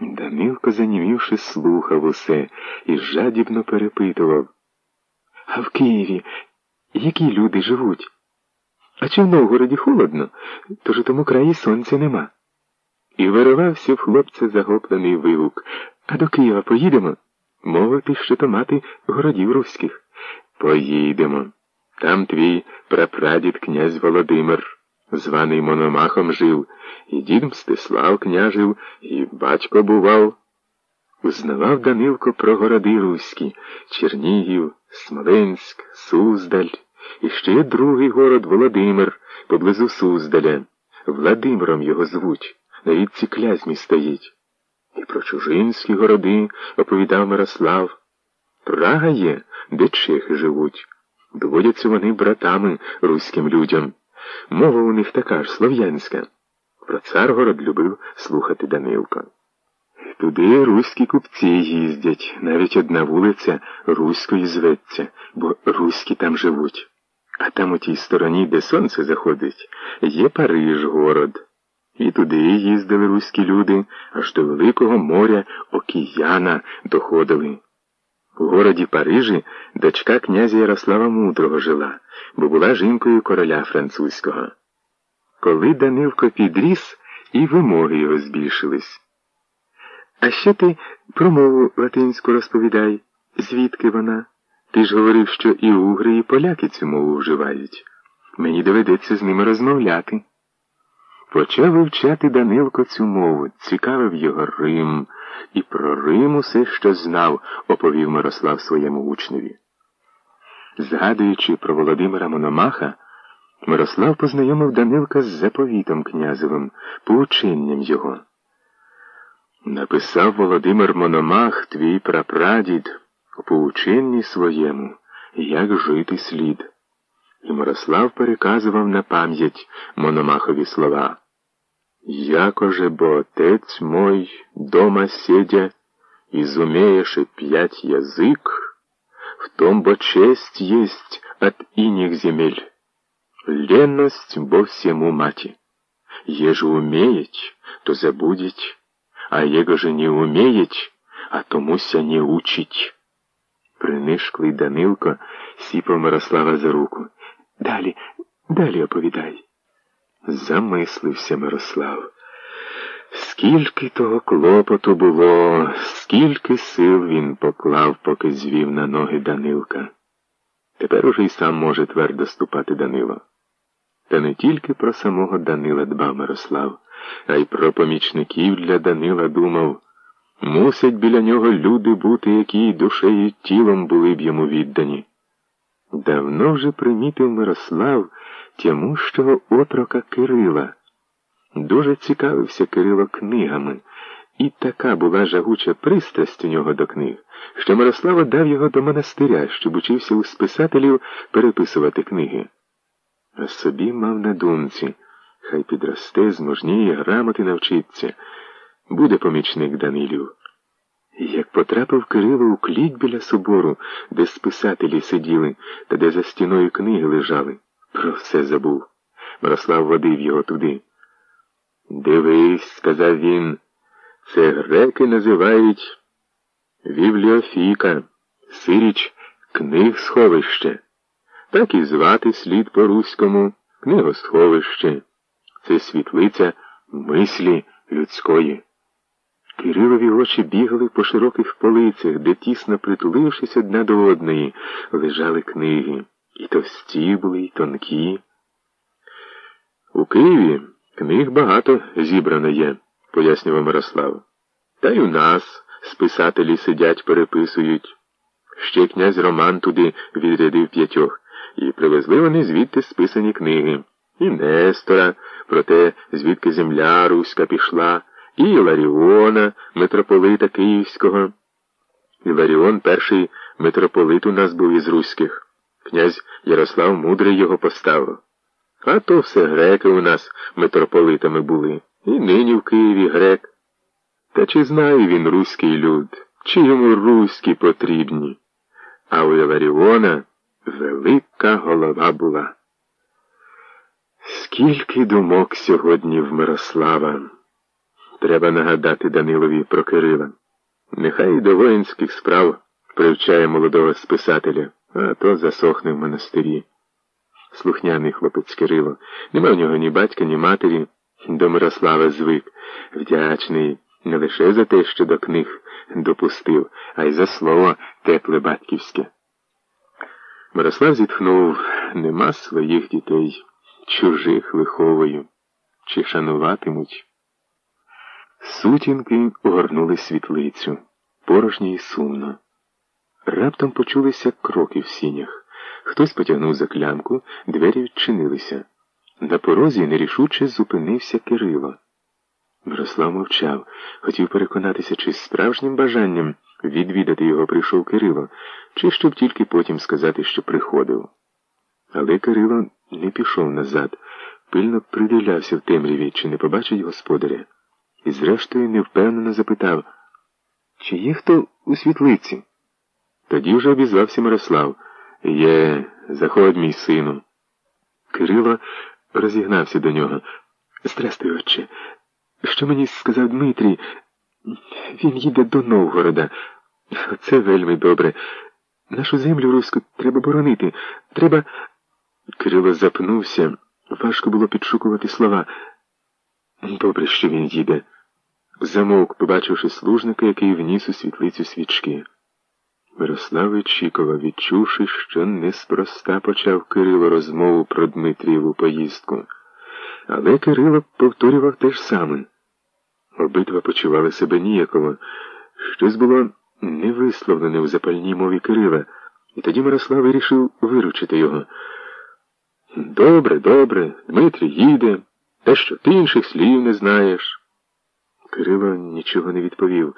Данилко, занімівши, слухав усе і жадібно перепитував. А в Києві які люди живуть? А чи в Новгороді холодно, тож у тому краї сонця нема. І виривався в хлопця загоплений вигук. А до Києва поїдемо? Мовити, що то мати городів руських. Поїдемо. Там твій прапрадід князь Володимир, званий Мономахом жив, і дід Мстислав княжив, і батько бував. Узнавав Данилко про городи Руські, Чернігів, Смоленськ, Суздаль, і ще другий город Володимир поблизу Суздаля. Владимиром його звуть, на річці Клязьмі стоїть. І про чужинські городи оповідав Мирослав. Прага є, де чехи живуть. Доводяться вони братами руським людям. Мова у них така ж слов'янська. Про Царгород любив слухати Данилко. Туди руські купці їздять, навіть одна вулиця Руською зветься, бо руські там живуть. А там у тій стороні, де сонце заходить, є Париж город. І туди їздили руські люди, аж до Великого моря Окіяна доходили. У городі Парижі дочка князя Ярослава Мудрого жила, бо була жінкою короля французького. Коли Данилко підріс, і вимоги його збільшились. А ще ти про мову латинську розповідай, звідки вона? Ти ж говорив, що і угри, і поляки цю мову вживають. Мені доведеться з ними розмовляти. Почав вивчати Данилко цю мову, цікавив його Рим, і про Рим усе, що знав, оповів Мирослав своєму учневі. Згадуючи про Володимира Мономаха, Мирослав познайомив Данилка з заповітом князевим, поученням його. Написав Володимир Мономах, твій прапрадід, у поученні своєму, як жити слід. І Мирослав переказував на пам'ять Мономахові слова. Якоже бо отець мой дома сидя, и зумеешь и пять язык, в том бо честь есть от иних земель, ленность бо всему мати. Еже умеять, то забудеть, а его же не умеять, а томуся не учить. Принишклий Данилко сіпав Мирослава за руку. Далі, далі оповідай. Замислився Мирослав. Скільки того клопоту було, скільки сил він поклав, поки звів на ноги Данилка. Тепер уже й сам може твердо ступати Данило. Та не тільки про самого Данила дбав Мирослав, а й про помічників для Данила думав. Мусять біля нього люди бути, які душею і тілом були б йому віддані. Давно вже примітив Мирослав тямущого отрока Кирила. Дуже цікавився Кирило книгами, і така була жагуча пристрасть у нього до книг, що Мирослава дав його до монастиря, щоб учився у списателів переписувати книги. А собі мав на думці, хай підросте, зможніє, грамоти навчиться, буде помічник Данилів. Як потрапив Кирило у кліть біля собору, де списателі сиділи та де за стіною книги лежали, про все забув. Мирослав водив його туди. Дивись, сказав він, це греки називають Вівліофіка, сиріч книг сховище. Так і звати слід по-руському книгосховище. Це світлиця мислі людської. Кирилові очі бігали по широких полицях, де, тісно притулившись одна до одної, лежали книги. І товсті були, і тонкі. У Києві книг багато зібрано є, пояснював Мирослав. Та й у нас списателі сидять, переписують. Ще князь Роман туди відрядив п'ятьох, і привезли вони звідти списані книги. І Нестора, про те, звідки земля руська пішла і Іларіона, митрополита Київського. Іларіон перший митрополит у нас був із руських. Князь Ярослав Мудрий його поставив. А то все греки у нас митрополитами були. І нині в Києві грек. Та чи знає він руський люд, чи йому руські потрібні? А у Іларіона велика голова була. Скільки думок сьогодні в Мирослава. Треба нагадати Данилові про Кирила. Нехай і до воїнських справ привчає молодого списателя, а то засохне в монастирі. Слухняний хлопець Кирило. Нема в нього ні батька, ні матері. До Мирослава звик, вдячний не лише за те, що до книг допустив, а й за слово тепле батьківське. Мирослав зітхнув нема своїх дітей, чужих виховую, чи шануватимуть. Сутінки огорнули світлицю, порожньо і сумно. Раптом почулися кроки в сінях. Хтось потягнув за клямку, двері відчинилися. На порозі нерішуче зупинився Кирило. Мирослав мовчав, хотів переконатися, чи з справжнім бажанням відвідати його прийшов Кирило, чи щоб тільки потім сказати, що приходив. Але Кирило не пішов назад, пильно придивлявся в темряві, чи не побачить господаря, і, зрештою, невпевнено запитав, чи є хто у світлиці? Тоді вже обізвався Мирослав. Є, заходь, мій сину. Кирило розігнався до нього. Здрастуй, отче. Що мені сказав Дмитрій? Він їде до Новгорода. Оце вельми добре. Нашу землю руську треба боронити. Треба. Кирило запнувся. Важко було підшукувати слова. Добре, що він їде. Замовк, побачивши служника, який вніс у світлицю свічки. Мирослав Ічікова, відчувши, що неспроста почав Кирило розмову про Дмитрієву поїздку. Але Кирило повторював те ж саме. Обидва почували себе ніяково. Щось було невисловлене в запальній мові Кирила, і тоді Мирослав вирішив виручити його. Добре, добре, Дмитрій їде, те, що ти інших слів не знаєш. Кирило нічого не відповів.